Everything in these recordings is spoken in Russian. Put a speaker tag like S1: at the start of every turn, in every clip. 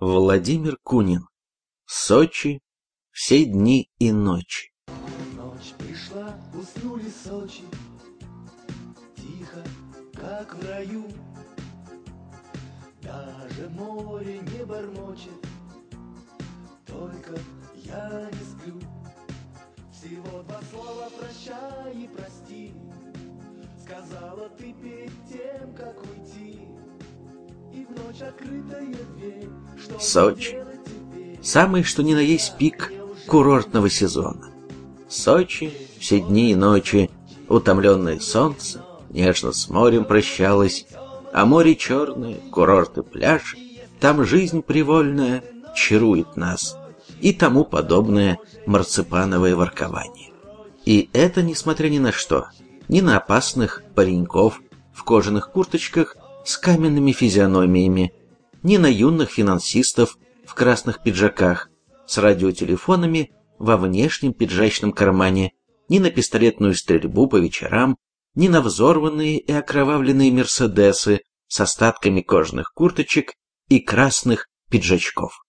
S1: Владимир Кунин. Сочи. Все дни и ночи.
S2: Ночь пришла, уснули Сочи, Тихо, как в раю. Даже море не бормочет, Только я не сплю. Всего два слова прощай и прости, Сказала ты перед тем, как уйти.
S1: Сочи. Самый что ни на есть пик курортного сезона. Сочи, все дни и ночи, утомленное солнце, нежно с морем прощалось, а море черное, курорт и пляж, там жизнь привольная чарует нас, и тому подобное марципановое воркование. И это несмотря ни на что, ни на опасных пареньков в кожаных курточках с каменными физиономиями, ни на юных финансистов в красных пиджаках с радиотелефонами во внешнем пиджачном кармане, ни на пистолетную стрельбу по вечерам, ни на взорванные и окровавленные мерседесы с остатками кожаных курточек и красных пиджачков.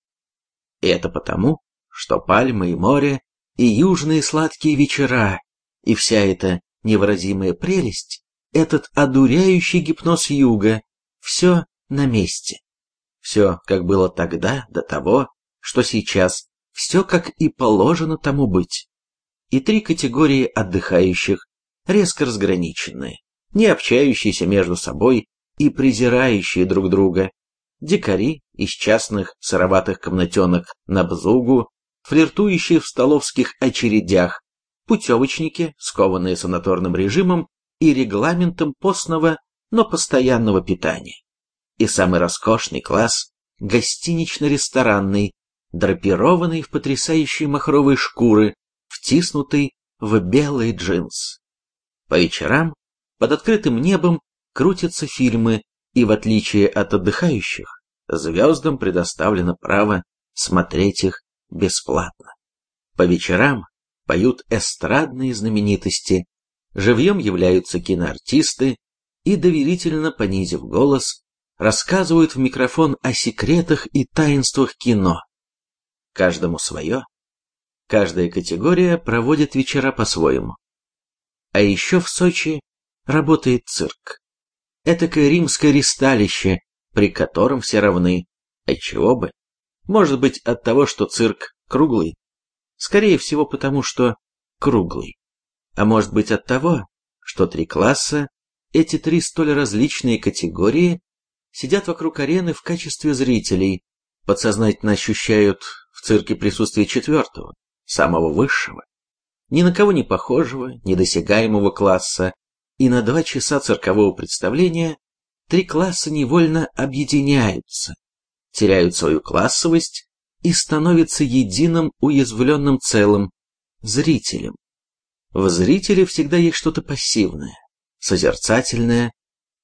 S1: И это потому, что пальмы и море, и южные сладкие вечера, и вся эта невыразимая прелесть, этот одуряющий гипноз юга, все на месте. Все, как было тогда, до того, что сейчас, все как и положено тому быть. И три категории отдыхающих, резко разграниченные, не общающиеся между собой и презирающие друг друга. Дикари из частных сыроватых комнатенок на Бзугу, флиртующие в столовских очередях, путевочники, скованные санаторным режимом и регламентом постного, но постоянного питания. И самый роскошный класс – гостинично-ресторанный, драпированный в потрясающие махровые шкуры, втиснутый в белые джинсы. По вечерам под открытым небом крутятся фильмы, и в отличие от отдыхающих, звездам предоставлено право смотреть их бесплатно. По вечерам поют эстрадные знаменитости, живьем являются киноартисты и, доверительно понизив голос, рассказывают в микрофон о секретах и таинствах кино. Каждому свое. Каждая категория проводит вечера по-своему. А еще в Сочи работает цирк. Этакое римское ристалище, при котором все равны. Отчего бы? Может быть от того, что цирк круглый? Скорее всего потому, что круглый. А может быть от того, что три класса, эти три столь различные категории, сидят вокруг арены в качестве зрителей, подсознательно ощущают в цирке присутствие четвертого, самого высшего, ни на кого не похожего, недосягаемого класса, и на два часа циркового представления три класса невольно объединяются, теряют свою классовость и становятся единым уязвленным целым, зрителем. В зрителе всегда есть что-то пассивное, созерцательное,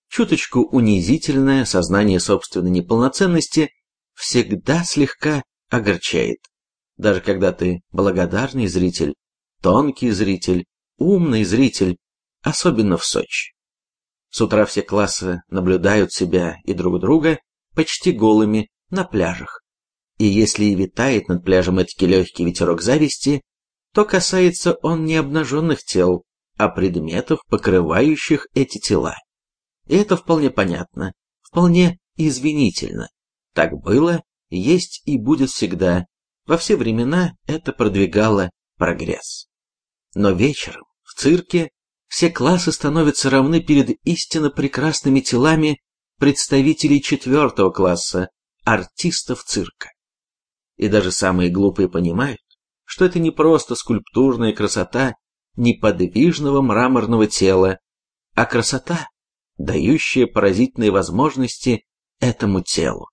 S1: чуточку унизительное сознание собственной неполноценности всегда слегка огорчает. Даже когда ты благодарный зритель, тонкий зритель, умный зритель, особенно в Сочи. С утра все классы наблюдают себя и друг друга почти голыми на пляжах. И если и витает над пляжем этакий легкий ветерок зависти, то касается он не обнаженных тел, а предметов, покрывающих эти тела. И это вполне понятно, вполне извинительно. Так было, есть и будет всегда. Во все времена это продвигало прогресс. Но вечером в цирке все классы становятся равны перед истинно прекрасными телами представителей четвертого класса, артистов цирка. И даже самые глупые понимают, что это не просто скульптурная красота неподвижного мраморного тела, а красота, дающая поразительные возможности этому телу.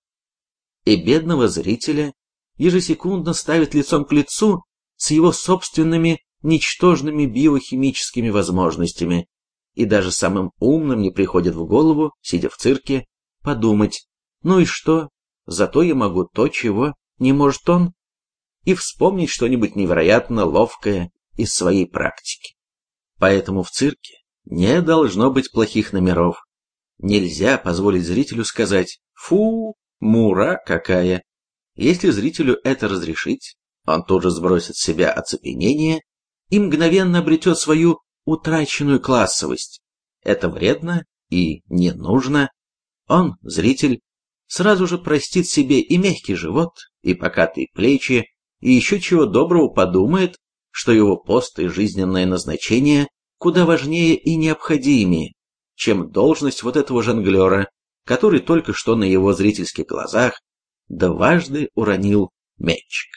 S1: И бедного зрителя ежесекундно ставит лицом к лицу с его собственными ничтожными биохимическими возможностями, и даже самым умным не приходит в голову, сидя в цирке, подумать, ну и что, зато я могу то, чего не может он, и вспомнить что-нибудь невероятно ловкое из своей практики. Поэтому в цирке не должно быть плохих номеров. Нельзя позволить зрителю сказать «фу, мура какая», Если зрителю это разрешить, он тут же сбросит с себя оцепенение и мгновенно обретет свою утраченную классовость. Это вредно и не нужно. Он, зритель, сразу же простит себе и мягкий живот, и покатые плечи, и еще чего доброго подумает, что его пост и жизненное назначение куда важнее и необходимее, чем должность вот этого жонглера, который только что на его зрительских глазах дважды уронил мячик.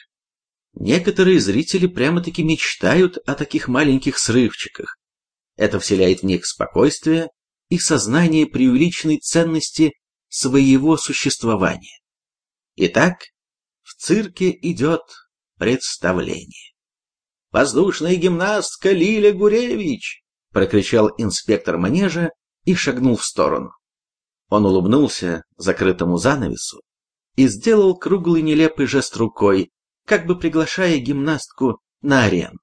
S1: Некоторые зрители прямо-таки мечтают о таких маленьких срывчиках. Это вселяет в них спокойствие и сознание преувеличенной ценности своего существования. Итак, в цирке идет представление. «Воздушная гимнастка Лиля Гуревич!» — прокричал инспектор манежа и шагнул в сторону. Он улыбнулся закрытому занавесу и сделал круглый нелепый жест рукой, как бы приглашая гимнастку на арену.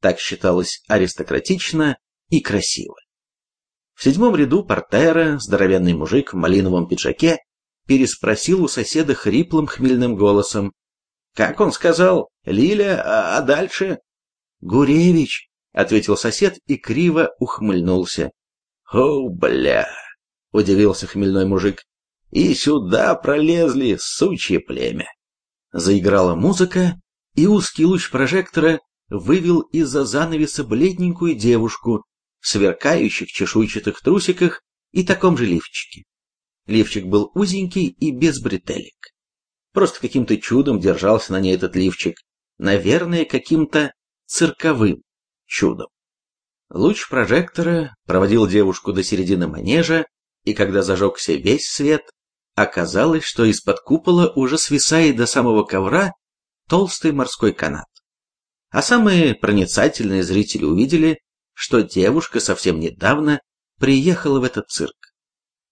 S1: Так считалось аристократично и красиво. В седьмом ряду портера здоровенный мужик в малиновом пиджаке переспросил у соседа хриплым хмельным голосом. «Как он сказал? Лиля, а, а дальше?» «Гуревич», — ответил сосед и криво ухмыльнулся. «О, бля!» — удивился хмельной мужик. «И сюда пролезли, сучье племя!» Заиграла музыка, и узкий луч прожектора вывел из-за занавеса бледненькую девушку в сверкающих чешуйчатых трусиках и таком же лифчике. Лифчик был узенький и без бретелек. Просто каким-то чудом держался на ней этот лифчик. Наверное, каким-то цирковым чудом. Луч прожектора проводил девушку до середины манежа, и когда зажегся весь свет, оказалось, что из-под купола уже свисает до самого ковра толстый морской канат. А самые проницательные зрители увидели, что девушка совсем недавно приехала в этот цирк.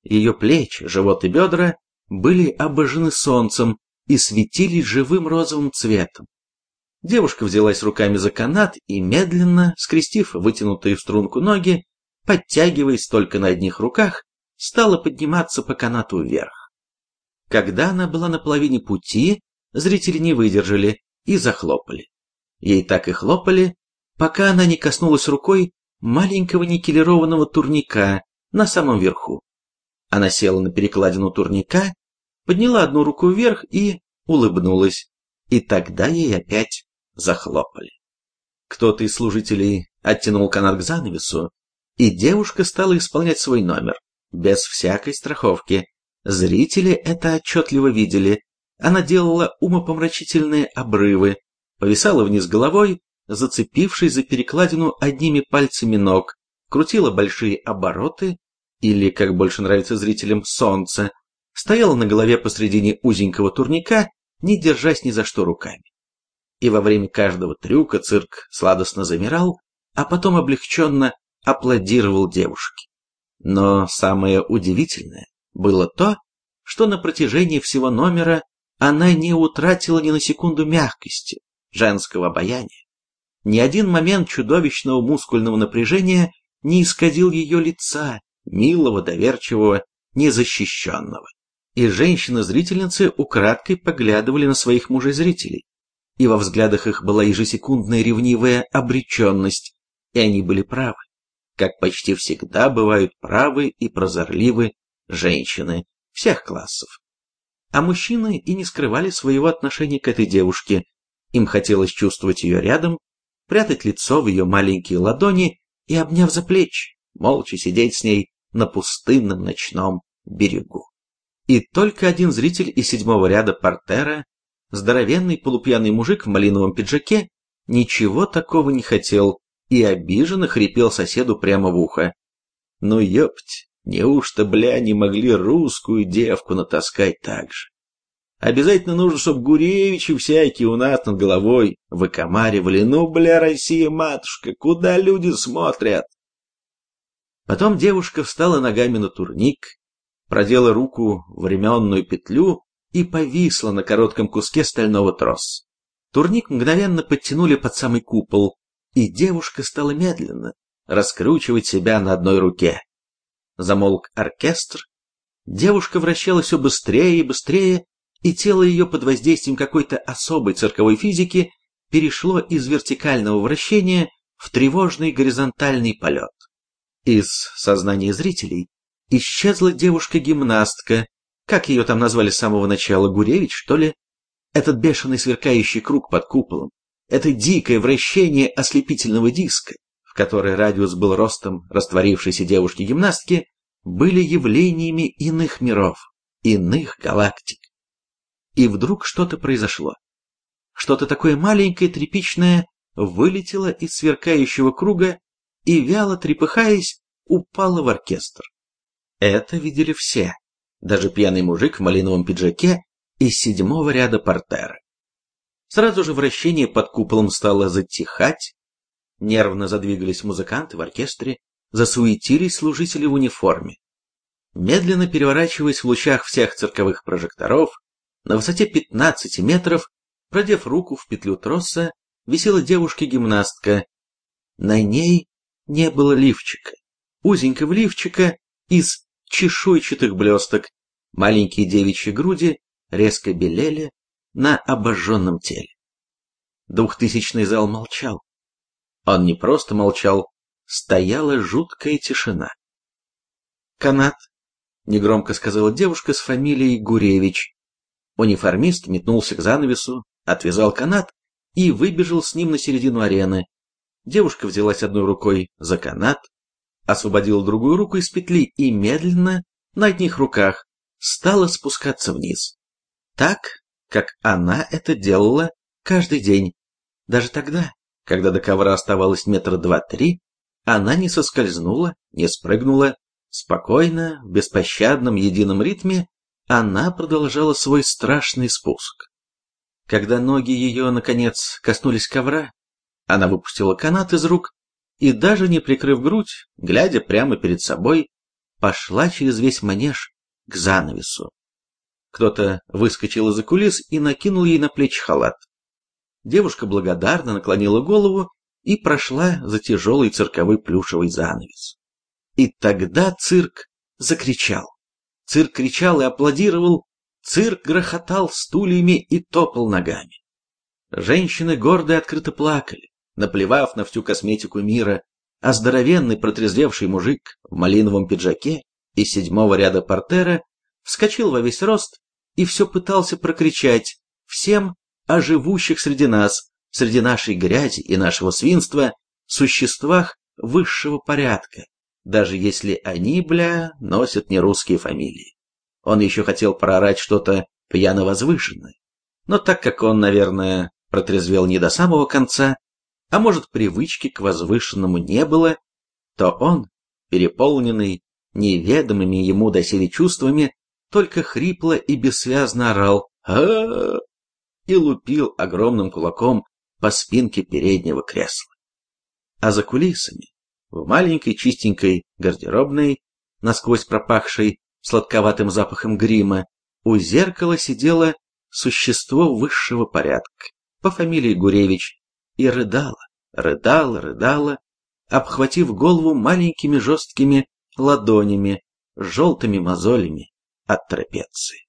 S1: Ее плечи, живот и бедра были обожжены солнцем и светились живым розовым цветом. Девушка взялась руками за канат и медленно, скрестив вытянутые в струнку ноги, подтягиваясь только на одних руках, стала подниматься по канату вверх. Когда она была на половине пути, зрители не выдержали и захлопали. Ей так и хлопали, пока она не коснулась рукой маленького никелированного турника на самом верху. Она села на перекладину турника, подняла одну руку вверх и улыбнулась, и тогда ей опять захлопали. Кто-то из служителей оттянул канат к занавесу, и девушка стала исполнять свой номер, без всякой страховки. Зрители это отчетливо видели. Она делала умопомрачительные обрывы, повисала вниз головой, зацепившись за перекладину одними пальцами ног, крутила большие обороты, или, как больше нравится зрителям, солнце, стояла на голове посредине узенького турника, не держась ни за что руками. И во время каждого трюка цирк сладостно замирал, а потом облегченно аплодировал девушке. Но самое удивительное было то, что на протяжении всего номера она не утратила ни на секунду мягкости, женского обаяния. Ни один момент чудовищного мускульного напряжения не исказил ее лица, милого, доверчивого, незащищенного. И женщины-зрительницы украдкой поглядывали на своих мужей-зрителей, и во взглядах их была ежесекундная ревнивая обреченность, и они были правы, как почти всегда бывают правы и прозорливы женщины всех классов. А мужчины и не скрывали своего отношения к этой девушке, им хотелось чувствовать ее рядом, прятать лицо в ее маленькие ладони и, обняв за плечи, молча сидеть с ней на пустынном ночном берегу. И только один зритель из седьмого ряда портера, здоровенный полупьяный мужик в малиновом пиджаке, ничего такого не хотел и обиженно хрипел соседу прямо в ухо. Ну ёпть, неужто, бля, не могли русскую девку натаскать так же? Обязательно нужно, чтобы Гуревичи всякие у нас над головой выкомаривали. Ну, бля, Россия, матушка, куда люди смотрят? Потом девушка встала ногами на турник, продела руку в временную петлю и повисла на коротком куске стального троса. Турник мгновенно подтянули под самый купол, и девушка стала медленно раскручивать себя на одной руке. Замолк оркестр, девушка вращалась все быстрее и быстрее, и тело ее под воздействием какой-то особой цирковой физики перешло из вертикального вращения в тревожный горизонтальный полет. Из сознания зрителей исчезла девушка-гимнастка, как ее там назвали с самого начала, Гуревич, что ли? Этот бешеный сверкающий круг под куполом, это дикое вращение ослепительного диска, в которое радиус был ростом растворившейся девушки-гимнастки, были явлениями иных миров, иных галактик. И вдруг что-то произошло. Что-то такое маленькое, тряпичное, вылетело из сверкающего круга и, вяло трепыхаясь, упало в оркестр. Это видели все, даже пьяный мужик в малиновом пиджаке из седьмого ряда портера. Сразу же вращение под куполом стало затихать, нервно задвигались музыканты в оркестре, засуетились служители в униформе. Медленно переворачиваясь в лучах всех цирковых прожекторов, на высоте 15 метров, продев руку в петлю троса, висела девушка-гимнастка. На ней не было лифчика. Узенького лифчика из чешуйчатых блесток, маленькие девичьи груди резко белели на обожженном теле. Двухтысячный зал молчал. Он не просто молчал, стояла жуткая тишина. «Канат», — негромко сказала девушка с фамилией Гуревич. Униформист метнулся к занавесу, отвязал канат и выбежал с ним на середину арены. Девушка взялась одной рукой за канат, освободила другую руку из петли и медленно, на одних руках, стала спускаться вниз. Так, как она это делала каждый день. Даже тогда, когда до ковра оставалось метра два-три, она не соскользнула, не спрыгнула. Спокойно, в беспощадном едином ритме она продолжала свой страшный спуск. Когда ноги ее, наконец, коснулись ковра, она выпустила канат из рук и даже не прикрыв грудь, глядя прямо перед собой, пошла через весь манеж к занавесу. Кто-то выскочил из-за кулис и накинул ей на плечи халат. Девушка благодарно наклонила голову и прошла за тяжелый цирковой плюшевый занавес. И тогда цирк закричал. Цирк кричал и аплодировал, цирк грохотал стульями и топал ногами. Женщины гордо и открыто плакали наплевав на всю косметику мира, а здоровенный протрезвевший мужик в малиновом пиджаке из седьмого ряда портера вскочил во весь рост и все пытался прокричать всем о живущих среди нас, среди нашей грязи и нашего свинства, существах высшего порядка, даже если они, бля, носят не русские фамилии. Он еще хотел проорать что-то пьяно возвышенное, но так как он, наверное, протрезвел не до самого конца, а может привычки к возвышенному не было, то он, переполненный неведомыми ему доселе чувствами, только хрипло и бессвязно орал а, и лупил огромным кулаком по спинке переднего кресла. А за кулисами, в маленькой чистенькой гардеробной, насквозь пропахшей сладковатым запахом грима, у зеркала сидело существо высшего порядка по фамилии Гуревич и рыдала, рыдала, рыдала, обхватив голову маленькими жесткими ладонями желтыми мозолями от трапеции.